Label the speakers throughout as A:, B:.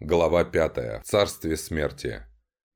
A: Глава 5. Царствие смерти.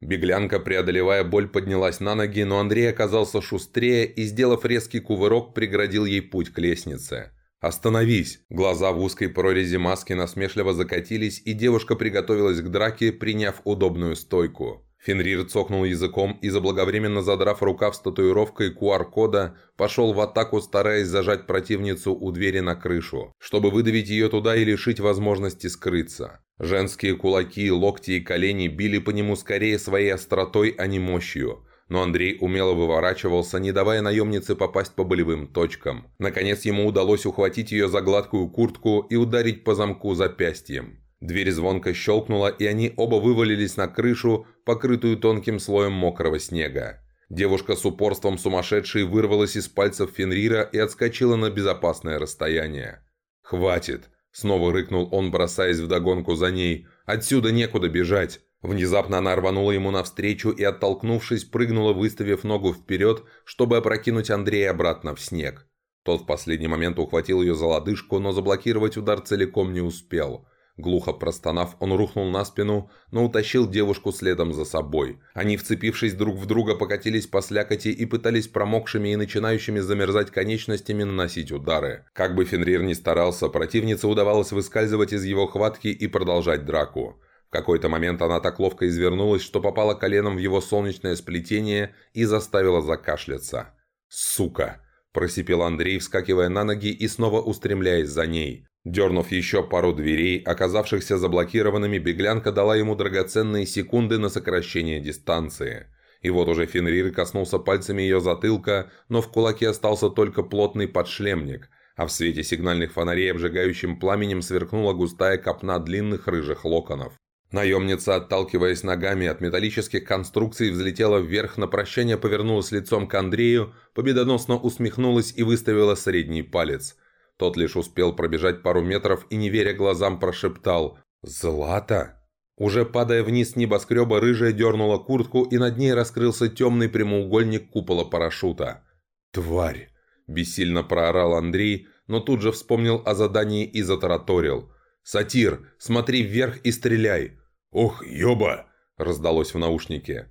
A: Беглянка, преодолевая боль, поднялась на ноги, но Андрей оказался шустрее и, сделав резкий кувырок, преградил ей путь к лестнице. «Остановись!» Глаза в узкой прорези маски насмешливо закатились, и девушка приготовилась к драке, приняв удобную стойку. Фенрир цокнул языком и, заблаговременно задрав рукав с татуировкой QR-кода, пошел в атаку, стараясь зажать противницу у двери на крышу, чтобы выдавить ее туда и лишить возможности скрыться. Женские кулаки, локти и колени били по нему скорее своей остротой, а не мощью. Но Андрей умело выворачивался, не давая наемнице попасть по болевым точкам. Наконец ему удалось ухватить ее за гладкую куртку и ударить по замку запястьем. Дверь звонко щелкнула, и они оба вывалились на крышу, покрытую тонким слоем мокрого снега. Девушка с упорством сумасшедшей вырвалась из пальцев Фенрира и отскочила на безопасное расстояние. «Хватит!» – снова рыкнул он, бросаясь вдогонку за ней. «Отсюда некуда бежать!» Внезапно она рванула ему навстречу и, оттолкнувшись, прыгнула, выставив ногу вперед, чтобы опрокинуть Андрея обратно в снег. Тот в последний момент ухватил ее за лодыжку, но заблокировать удар целиком не успел – Глухо простонав, он рухнул на спину, но утащил девушку следом за собой. Они, вцепившись друг в друга, покатились по слякоти и пытались промокшими и начинающими замерзать конечностями наносить удары. Как бы Фенрир ни старался, противнице удавалось выскальзывать из его хватки и продолжать драку. В какой-то момент она так ловко извернулась, что попала коленом в его солнечное сплетение и заставила закашляться. «Сука!» – просипел Андрей, вскакивая на ноги и снова устремляясь за ней. Дернув еще пару дверей, оказавшихся заблокированными, беглянка дала ему драгоценные секунды на сокращение дистанции. И вот уже Фенрир коснулся пальцами ее затылка, но в кулаке остался только плотный подшлемник, а в свете сигнальных фонарей обжигающим пламенем сверкнула густая копна длинных рыжих локонов. Наемница, отталкиваясь ногами от металлических конструкций, взлетела вверх, на прощание повернулась лицом к Андрею, победоносно усмехнулась и выставила средний палец – тот лишь успел пробежать пару метров и, не веря глазам, прошептал «Злата?». Уже падая вниз небоскреба, рыжая дернула куртку, и над ней раскрылся темный прямоугольник купола парашюта. «Тварь!» – бессильно проорал Андрей, но тут же вспомнил о задании и затараторил. «Сатир, смотри вверх и стреляй!» «Ох, ёба!» – раздалось в наушнике.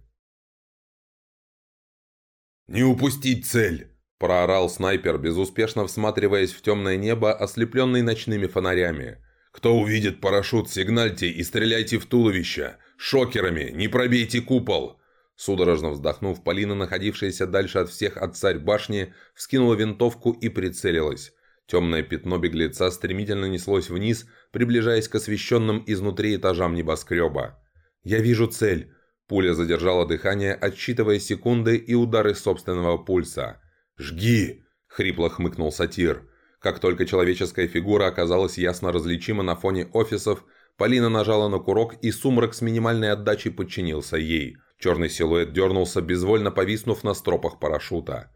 A: «Не упустить цель!» Проорал снайпер, безуспешно всматриваясь в темное небо, ослепленный ночными фонарями. «Кто увидит парашют, сигнальте и стреляйте в туловище! Шокерами! Не пробейте купол!» Судорожно вздохнув, Полина, находившаяся дальше от всех от царь башни, вскинула винтовку и прицелилась. Темное пятно беглеца стремительно неслось вниз, приближаясь к освещенным изнутри этажам небоскреба. «Я вижу цель!» Пуля задержала дыхание, отсчитывая секунды и удары собственного пульса. «Жги!» – хрипло хмыкнул сатир. Как только человеческая фигура оказалась ясно различима на фоне офисов, Полина нажала на курок, и сумрак с минимальной отдачей подчинился ей. Черный силуэт дернулся, безвольно повиснув на стропах парашюта.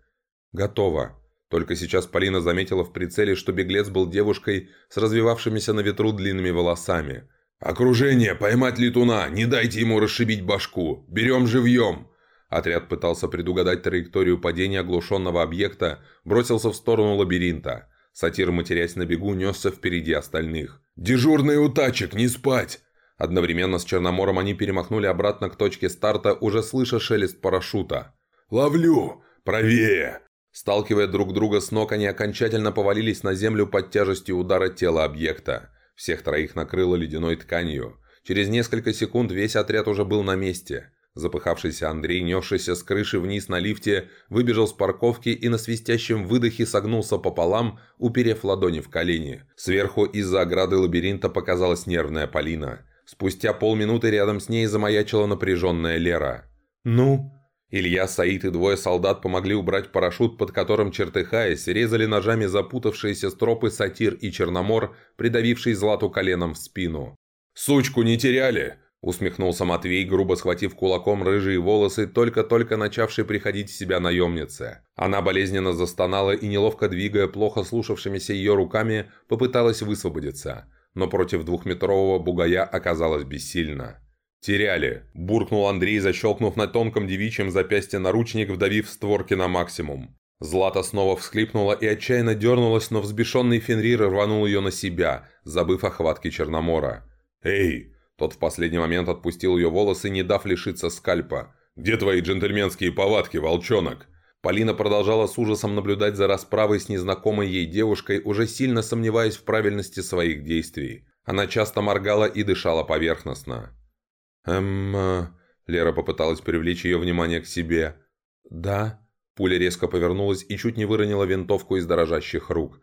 A: «Готово». Только сейчас Полина заметила в прицеле, что беглец был девушкой с развивавшимися на ветру длинными волосами. «Окружение! Поймать летуна! Не дайте ему расшибить башку! Берем живьем!» Отряд пытался предугадать траекторию падения оглушенного объекта, бросился в сторону лабиринта. Сатир, матерясь на бегу, несся впереди остальных. «Дежурный у тачек, не спать!» Одновременно с Черномором они перемахнули обратно к точке старта, уже слыша шелест парашюта. «Ловлю! Правее!» Сталкивая друг друга с ног, они окончательно повалились на землю под тяжестью удара тела объекта. Всех троих накрыло ледяной тканью. Через несколько секунд весь отряд уже был на месте. Запыхавшийся Андрей, несшийся с крыши вниз на лифте, выбежал с парковки и на свистящем выдохе согнулся пополам, уперев ладони в колени. Сверху из-за ограды лабиринта показалась нервная Полина. Спустя полминуты рядом с ней замаячила напряженная Лера. «Ну?» Илья, Саид и двое солдат помогли убрать парашют, под которым, чертыхаясь, резали ножами запутавшиеся стропы Сатир и Черномор, придавивший Злату коленом в спину. «Сучку не теряли!» Усмехнулся Матвей, грубо схватив кулаком рыжие волосы, только-только начавшей приходить в себя наемницы. Она болезненно застонала и, неловко двигая плохо слушавшимися ее руками, попыталась высвободиться. Но против двухметрового бугая оказалась бессильна. «Теряли!» – буркнул Андрей, защелкнув на тонком девичьем запястье наручник, вдавив створки на максимум. Злата снова всхлипнула и отчаянно дернулась, но взбешенный Фенрир рванул ее на себя, забыв о хватке Черномора. «Эй!» Тот в последний момент отпустил ее волосы, не дав лишиться скальпа. «Где твои джентльменские повадки, волчонок?» Полина продолжала с ужасом наблюдать за расправой с незнакомой ей девушкой, уже сильно сомневаясь в правильности своих действий. Она часто моргала и дышала поверхностно. «Эм...» э, Лера попыталась привлечь ее внимание к себе. «Да?» Пуля резко повернулась и чуть не выронила винтовку из дрожащих рук.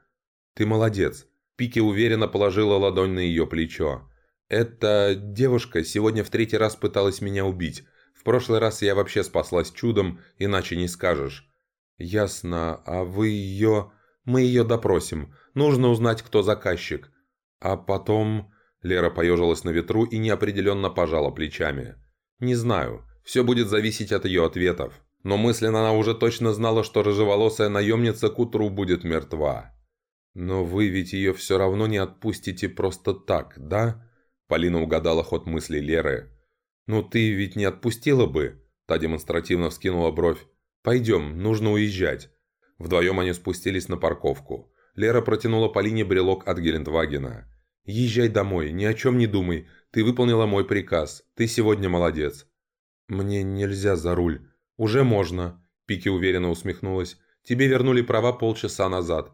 A: «Ты молодец!» Пики уверенно положила ладонь на ее плечо. «Эта девушка сегодня в третий раз пыталась меня убить. В прошлый раз я вообще спаслась чудом, иначе не скажешь». «Ясно. А вы ее...» «Мы ее допросим. Нужно узнать, кто заказчик. А потом...» Лера поежилась на ветру и неопределенно пожала плечами. «Не знаю. Все будет зависеть от ее ответов. Но мысленно она уже точно знала, что рыжеволосая наемница к утру будет мертва. «Но вы ведь ее все равно не отпустите просто так, да?» Полина угадала ход мысли Леры. «Ну ты ведь не отпустила бы?» Та демонстративно вскинула бровь. «Пойдем, нужно уезжать». Вдвоем они спустились на парковку. Лера протянула Полине брелок от Гелендвагена. «Езжай домой, ни о чем не думай. Ты выполнила мой приказ. Ты сегодня молодец». «Мне нельзя за руль». «Уже можно», – Пики уверенно усмехнулась. «Тебе вернули права полчаса назад».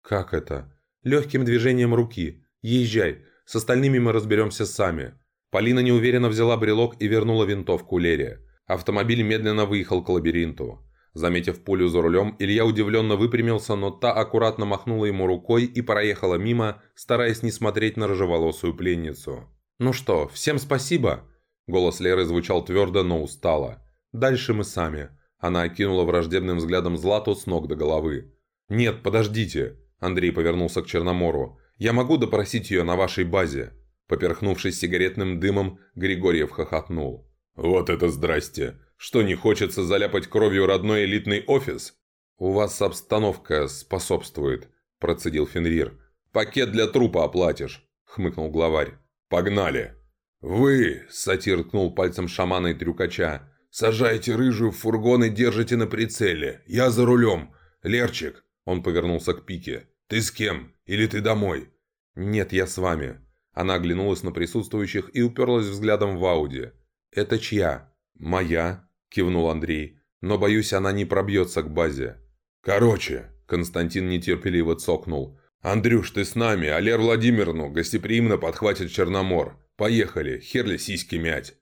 A: «Как это?» «Легким движением руки. Езжай. С остальными мы разберемся сами». Полина неуверенно взяла брелок и вернула винтовку Лере. Автомобиль медленно выехал к лабиринту. Заметив пулю за рулем, Илья удивленно выпрямился, но та аккуратно махнула ему рукой и проехала мимо, стараясь не смотреть на рыжеволосую пленницу. «Ну что, всем спасибо?» Голос Леры звучал твердо, но устало. «Дальше мы сами». Она окинула враждебным взглядом Злату с ног до головы. «Нет, подождите!» Андрей повернулся к Черномору. «Я могу допросить ее на вашей базе?» Поперхнувшись сигаретным дымом, Григорьев хохотнул. «Вот это здрасте! Что, не хочется заляпать кровью родной элитный офис?» «У вас обстановка способствует», – процедил Фенрир. «Пакет для трупа оплатишь», – хмыкнул главарь. «Погнали!» «Вы!» – сатир ткнул пальцем шамана и трюкача. «Сажайте рыжую в фургон и держите на прицеле. Я за рулем. Лерчик!» – он повернулся к Пике. «Ты с кем? Или ты домой?» «Нет, я с вами». Она оглянулась на присутствующих и уперлась взглядом в Ауди. «Это чья?» «Моя», – кивнул Андрей. «Но, боюсь, она не пробьется к базе». «Короче», – Константин нетерпеливо цокнул. «Андрюш, ты с нами, а Лер Владимировну гостеприимно подхватит Черномор. Поехали, херли сиськи мять».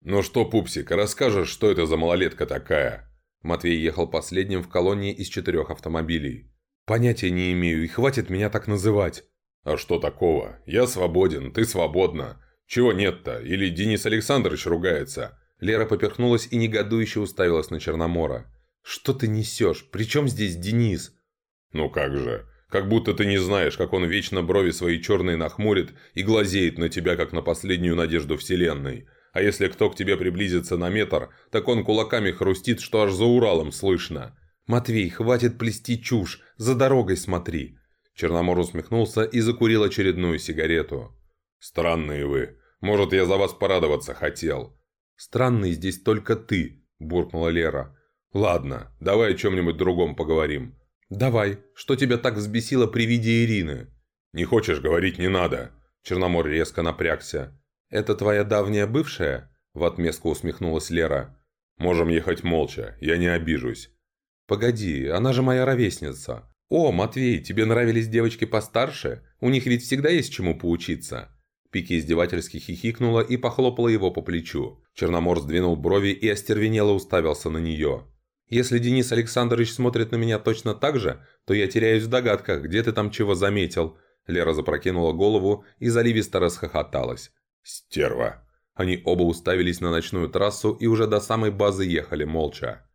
A: «Ну что, пупсик, расскажешь, что это за малолетка такая?» Матвей ехал последним в колонии из четырех автомобилей. «Понятия не имею, и хватит меня так называть». «А что такого? Я свободен, ты свободна. Чего нет-то? Или Денис Александрович ругается?»
B: Лера поперхнулась и негодующе уставилась на Черномора. «Что ты несешь? Причем здесь Денис?»
A: «Ну как же. Как будто ты не знаешь, как он вечно брови свои черные нахмурит и глазеет на тебя, как на последнюю надежду вселенной. А если кто к тебе приблизится на метр, так он кулаками хрустит, что аж за Уралом слышно.
B: «Матвей, хватит плести чушь, за дорогой смотри!»
A: Черномор усмехнулся и закурил очередную сигарету. «Странные вы. Может, я за вас порадоваться хотел».
B: «Странный здесь только ты», – буркнула Лера.
A: «Ладно, давай о чем-нибудь другом поговорим».
B: «Давай. Что тебя так взбесило при виде Ирины?»
A: «Не хочешь говорить, не надо». Черномор резко напрягся.
B: «Это твоя давняя бывшая?» – в отместку усмехнулась Лера.
A: «Можем ехать молча, я не обижусь».
B: «Погоди, она же моя ровесница». «О, Матвей, тебе нравились девочки постарше? У них ведь всегда есть чему поучиться».
A: Пики издевательски хихикнула и похлопала его по плечу. Черномор сдвинул брови и остервенело уставился на нее.
B: «Если Денис Александрович смотрит на меня точно так же, то я теряюсь в догадках, где ты там чего заметил».
A: Лера запрокинула голову и заливисто расхохоталась. «Стерва!» Они оба уставились на ночную трассу и уже до самой базы ехали молча.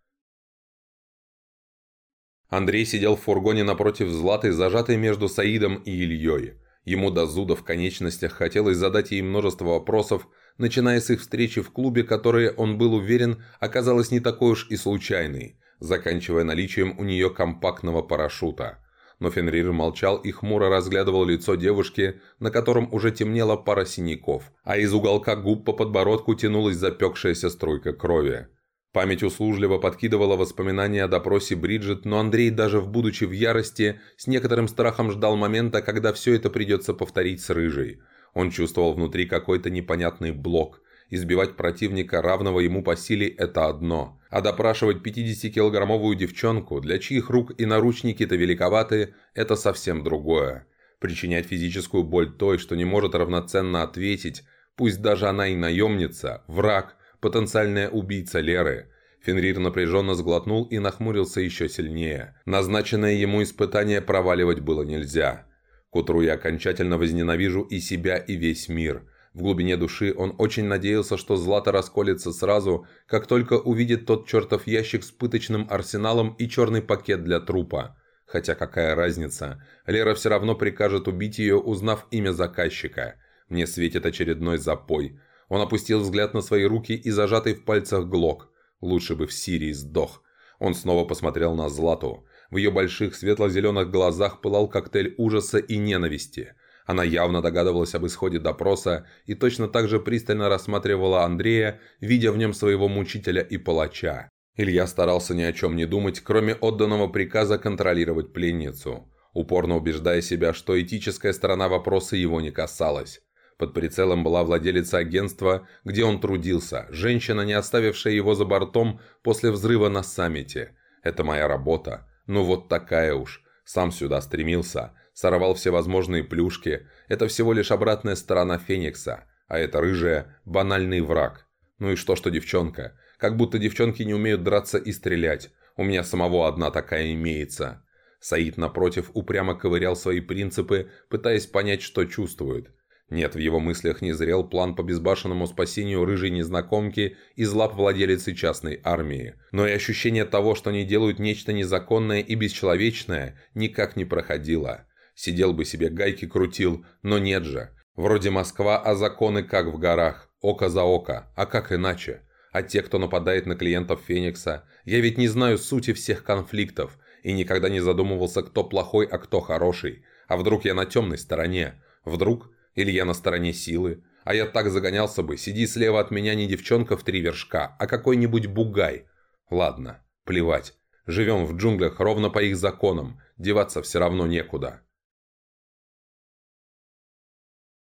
A: Андрей сидел в фургоне напротив Златы, зажатой между Саидом и Ильей. Ему до зуда в конечностях хотелось задать ей множество вопросов, начиная с их встречи в клубе, которые, он был уверен, оказалась не такой уж и случайной, заканчивая наличием у нее компактного парашюта – но Фенрир молчал и хмуро разглядывал лицо девушки, на котором уже темнела пара синяков, а из уголка губ по подбородку тянулась запекшаяся струйка крови. Память услужливо подкидывала воспоминания о допросе Бриджит, но Андрей, даже в будучи в ярости, с некоторым страхом ждал момента, когда все это придется повторить с Рыжей. Он чувствовал внутри какой-то непонятный блок. Избивать противника, равного ему по силе, это одно. А допрашивать 50-килограммовую девчонку, для чьих рук и наручники-то великоваты, это совсем другое. Причинять физическую боль той, что не может равноценно ответить, пусть даже она и наемница, враг, потенциальная убийца Леры. Фенрир напряженно сглотнул и нахмурился еще сильнее. Назначенное ему испытание проваливать было нельзя. К утру я окончательно возненавижу и себя, и весь мир. В глубине души он очень надеялся, что Злата расколется сразу, как только увидит тот чертов ящик с пыточным арсеналом и черный пакет для трупа. Хотя какая разница, Лера все равно прикажет убить ее, узнав имя заказчика. Мне светит очередной запой. Он опустил взгляд на свои руки и зажатый в пальцах глок. Лучше бы в Сирии сдох. Он снова посмотрел на Злату. В ее больших светло-зеленых глазах пылал коктейль ужаса и ненависти. Она явно догадывалась об исходе допроса и точно так же пристально рассматривала Андрея, видя в нем своего мучителя и палача. Илья старался ни о чем не думать, кроме отданного приказа контролировать пленницу, упорно убеждая себя, что этическая сторона вопроса его не касалась. Под прицелом была владелица агентства, где он трудился, женщина, не оставившая его за бортом после взрыва на саммите. Это моя работа. Ну вот такая уж. Сам сюда стремился. Сорвал всевозможные плюшки. Это всего лишь обратная сторона Феникса. А это рыжая – банальный враг. Ну и что, что девчонка? Как будто девчонки не умеют драться и стрелять. У меня самого одна такая имеется. Саид, напротив, упрямо ковырял свои принципы, пытаясь понять, что чувствует. Нет, в его мыслях не зрел план по безбашенному спасению рыжей незнакомки из лап владелицы частной армии. Но и ощущение того, что они делают нечто незаконное и бесчеловечное, никак не проходило. Сидел бы себе гайки крутил, но нет же. Вроде Москва, а законы как в горах. Око за око. А как иначе? А те, кто нападает на клиентов Феникса? Я ведь не знаю сути всех конфликтов. И никогда не задумывался, кто плохой, а кто хороший. А вдруг я на темной стороне? Вдруг или я на стороне силы? А я так загонялся бы, сиди слева от меня не девчонка в три вершка, а какой-нибудь бугай. Ладно, плевать. Живем в джунглях ровно по их законам, деваться все равно некуда.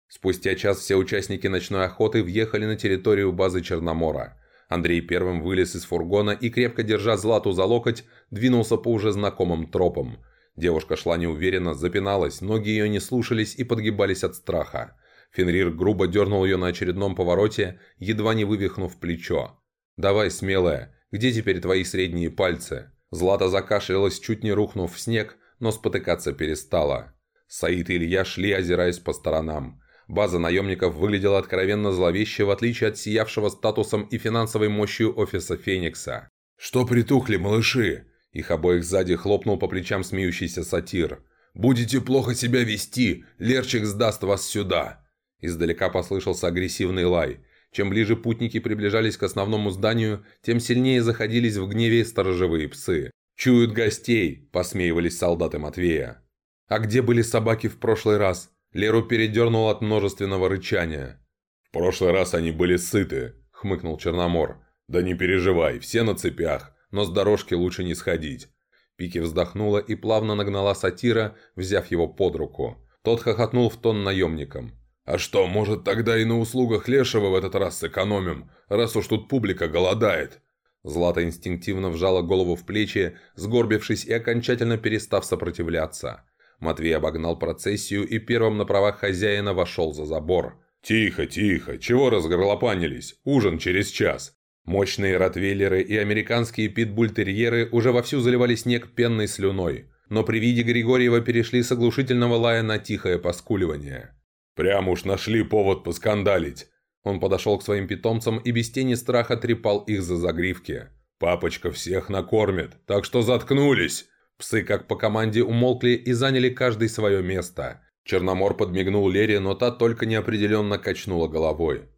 A: Спустя час все участники ночной охоты въехали на территорию базы Черномора. Андрей первым вылез из фургона и, крепко держа Злату за локоть, двинулся по уже знакомым тропам – Девушка шла неуверенно, запиналась, ноги ее не слушались и подгибались от страха. Фенрир грубо дернул ее на очередном повороте, едва не вывихнув плечо. «Давай, смелая, где теперь твои средние пальцы?» Злата закашлялась, чуть не рухнув в снег, но спотыкаться перестала. Саид и Илья шли, озираясь по сторонам. База наемников выглядела откровенно зловеще, в отличие от сиявшего статусом и финансовой мощью офиса Феникса.
B: «Что притухли, малыши?»
A: Их обоих сзади хлопнул по плечам смеющийся сатир.
B: «Будете плохо себя вести, Лерчик сдаст вас сюда!»
A: Издалека послышался агрессивный лай. Чем ближе путники приближались к основному зданию, тем сильнее заходились в гневе сторожевые псы. «Чуют гостей!» – посмеивались солдаты Матвея. «А где были собаки в прошлый раз?» Леру передернул от множественного рычания.
B: «В прошлый раз они были сыты», – хмыкнул Черномор. «Да не переживай, все на цепях но с дорожки лучше не сходить».
A: Пики вздохнула и плавно нагнала сатира, взяв его под руку. Тот хохотнул в тон наемникам.
B: «А что, может, тогда и на услугах Лешего в этот раз сэкономим, раз уж тут публика голодает?»
A: Злата инстинктивно вжала голову в плечи, сгорбившись и окончательно перестав сопротивляться. Матвей обогнал процессию и первым на правах хозяина вошел за забор.
B: «Тихо, тихо, чего разгорлопанились? Ужин через час.
A: Мощные ротвейлеры и американские питбультерьеры уже вовсю заливали снег пенной слюной, но при виде Григорьева перешли с оглушительного лая на тихое поскуливание.
B: «Прям уж нашли повод поскандалить!»
A: Он подошел к своим питомцам и без тени страха трепал их за загривки.
B: «Папочка всех накормит, так что заткнулись!»
A: Псы, как по команде, умолкли и заняли каждый свое место. Черномор подмигнул Лере, но та только неопределенно качнула головой.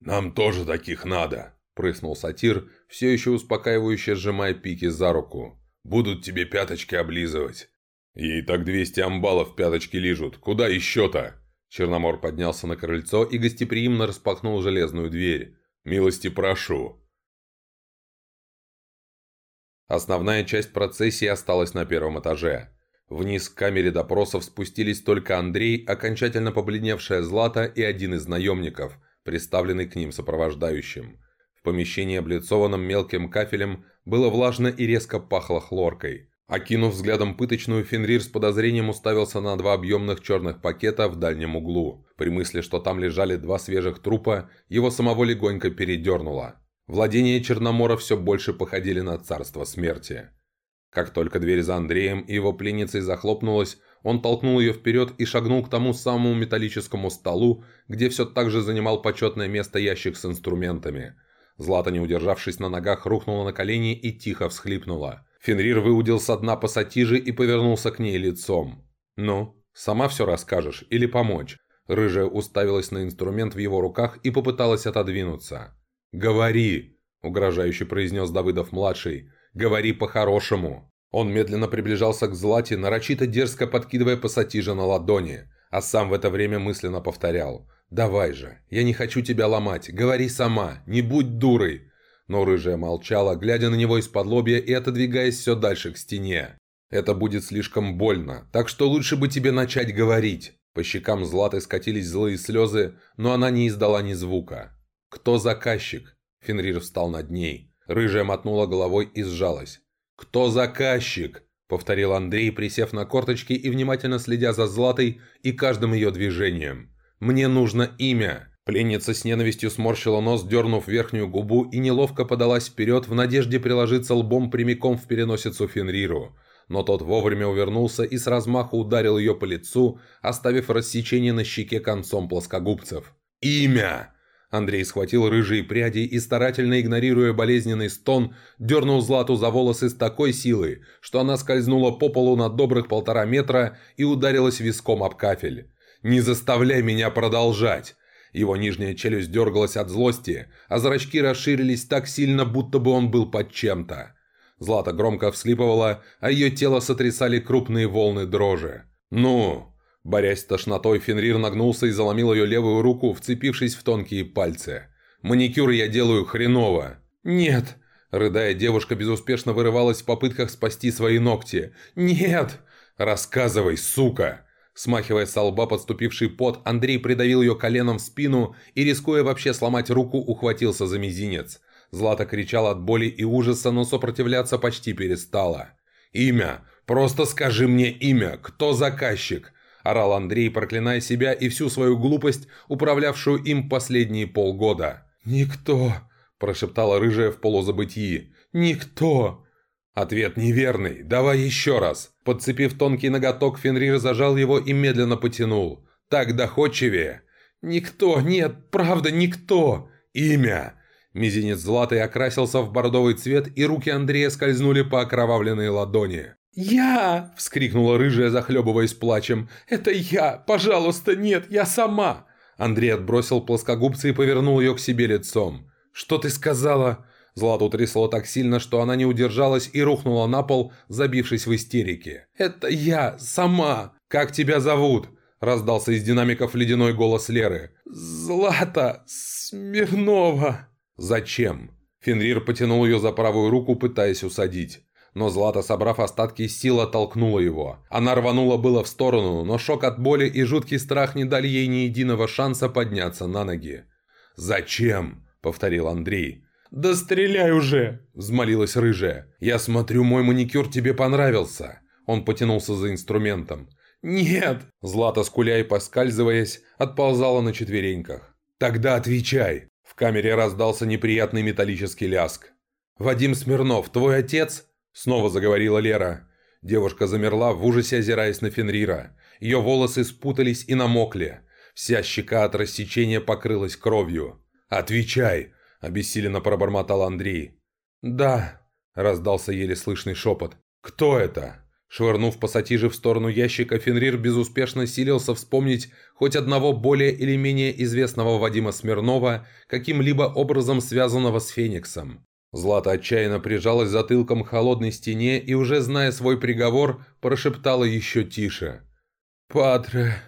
B: «Нам тоже таких надо!»
A: прыснул сатир, все еще успокаивающе сжимая пики за руку.
B: «Будут тебе пяточки облизывать». «Ей так двести амбалов пяточки лижут. Куда еще-то?»
A: Черномор поднялся на крыльцо и гостеприимно распахнул железную дверь.
B: «Милости прошу».
A: Основная часть процессии осталась на первом этаже. Вниз к камере допросов спустились только Андрей, окончательно побледневшая Злата и один из наемников, представленный к ним сопровождающим. В помещении, облицованном мелким кафелем, было влажно и резко пахло хлоркой. Окинув взглядом пыточную, Фенрир с подозрением уставился на два объемных черных пакета в дальнем углу. При мысли, что там лежали два свежих трупа, его самого легонько передернуло. Владения Черномора все больше походили на царство смерти. Как только дверь за Андреем и его пленницей захлопнулась, он толкнул ее вперед и шагнул к тому самому металлическому столу, где все так же занимал почетное место ящик с инструментами. Злата, не удержавшись на ногах, рухнула на колени и тихо всхлипнула. Фенрир выудил со дна пассатижи и повернулся к ней лицом. «Ну, сама все расскажешь или помочь?» Рыжая уставилась на инструмент в его руках и попыталась отодвинуться. «Говори!» – угрожающе произнес Давыдов-младший. Говори по-хорошему». Он медленно приближался к Злате, нарочито дерзко подкидывая пассатижа на ладони, а сам в это время мысленно повторял. «Давай же, я не хочу тебя ломать, говори сама, не будь дурой!» Но рыжая молчала, глядя на него из-под лобья и отодвигаясь все дальше к стене. «Это будет слишком больно, так что лучше бы тебе начать говорить!» По щекам Златы скатились злые слезы, но она не издала ни звука. «Кто заказчик?» Фенрир встал над ней. Рыжая мотнула головой и сжалась. «Кто заказчик?» – повторил Андрей, присев на корточки и внимательно следя за Златой и каждым ее движением. «Мне нужно имя!» Пленница с ненавистью сморщила нос, дернув верхнюю губу и неловко подалась вперед в надежде приложиться лбом прямиком в переносицу Фенриру. Но тот вовремя увернулся и с размаху ударил ее по лицу, оставив рассечение на щеке концом плоскогубцев. «Имя!» Андрей схватил рыжие пряди и, старательно игнорируя болезненный стон, дернул Злату за волосы с такой силой, что она скользнула по полу на добрых полтора метра и ударилась виском об кафель. «Не заставляй меня продолжать!» Его нижняя челюсть дергалась от злости, а зрачки расширились так сильно, будто бы он был под чем-то. Злата громко вслипывала, а ее тело сотрясали крупные волны дрожи. «Ну, Борясь с тошнотой, Фенрир нагнулся и заломил ее левую руку, вцепившись в тонкие пальцы. «Маникюр я делаю хреново!» «Нет!» Рыдая, девушка безуспешно вырывалась в попытках спасти свои ногти. «Нет!» «Рассказывай, сука!» Смахивая с лба подступивший пот, Андрей придавил ее коленом в спину и, рискуя вообще сломать руку, ухватился за мизинец. Злата кричала от боли и ужаса, но сопротивляться почти перестала. «Имя! Просто скажи мне имя! Кто заказчик? – орал Андрей, проклиная себя и всю свою глупость, управлявшую им последние полгода. «Никто!» – прошептала рыжая в полузабытии. «Никто!» Ответ неверный. Давай еще раз. Подцепив тонкий ноготок, Фенрир зажал его и медленно потянул. Так доходчивее. Никто, нет, правда, никто. Имя. Мизинец златый окрасился в бордовый цвет, и руки Андрея скользнули по окровавленной ладони. «Я!» – вскрикнула рыжая, захлебываясь плачем. «Это я! Пожалуйста, нет, я сама!» Андрей отбросил плоскогубцы и повернул ее к себе лицом. «Что ты сказала?» Злату трясло так сильно, что она не удержалась и рухнула на пол, забившись в истерике. «Это я! Сама! Как тебя зовут?» Раздался из динамиков ледяной голос Леры. «Злата Смирнова!» «Зачем?» Фенрир потянул ее за правую руку, пытаясь усадить. Но Злата, собрав остатки сил, оттолкнула его. Она рванула было в сторону, но шок от боли и жуткий страх не дали ей ни единого шанса подняться на ноги. «Зачем?» – повторил Андрей. «Да стреляй уже!» – взмолилась рыжая. «Я смотрю, мой маникюр тебе понравился». Он потянулся за инструментом. «Нет!» – Злата, скуля и поскальзываясь, отползала на четвереньках. «Тогда отвечай!» В камере раздался неприятный металлический ляск. «Вадим Смирнов, твой отец?» Снова заговорила Лера. Девушка замерла, в ужасе озираясь на Фенрира. Ее волосы спутались и намокли. Вся щека от рассечения покрылась кровью. «Отвечай!» – обессиленно пробормотал Андрей. «Да», – раздался еле слышный шепот. «Кто это?» Швырнув пассатижи в сторону ящика, Фенрир безуспешно силился вспомнить хоть одного более или менее известного Вадима Смирнова, каким-либо образом связанного с Фениксом. Злата отчаянно прижалась затылком к холодной стене и, уже зная свой приговор, прошептала еще тише. «Падре,